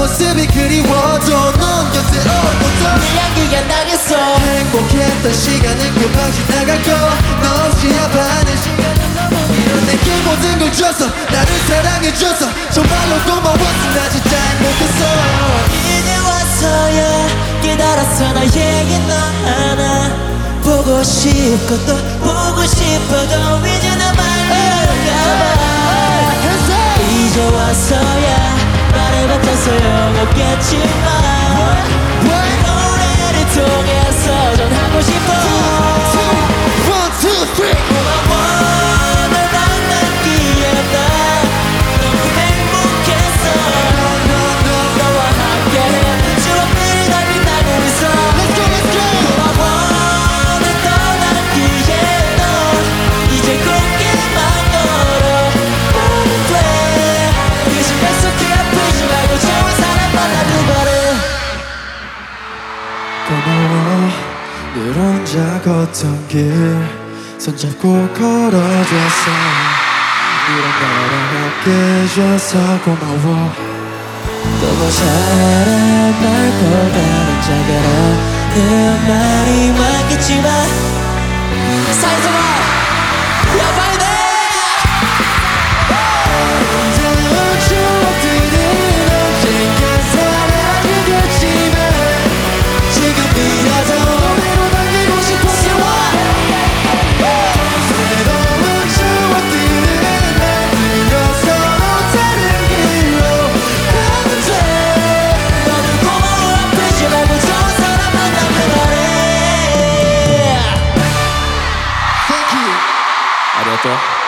모습이 그리워도 넌 곁에 네 향기가 나겠어. 행복했던 시간은 금방 지나가고 너 없이 아파하는 시간은 너무 길어 내게 모든 걸 줘서 나를 사랑해줘서 정말로 고마웠어. 나 진짜 행복했어. 이제 와서야 깨달았어. 나에게 너 하나 보고 싶고 또 보고 싶어도 이제 나 말려가 이제 와서야 말해봤자 소용없겠지만 고마워 늘 혼자 걷던 길 손잡고 걸어줘서 이런 함께 해줘서 고마워. 너무 잘해 말보다는 작아라는 말이 많겠지만 사이즈가 À bientôt.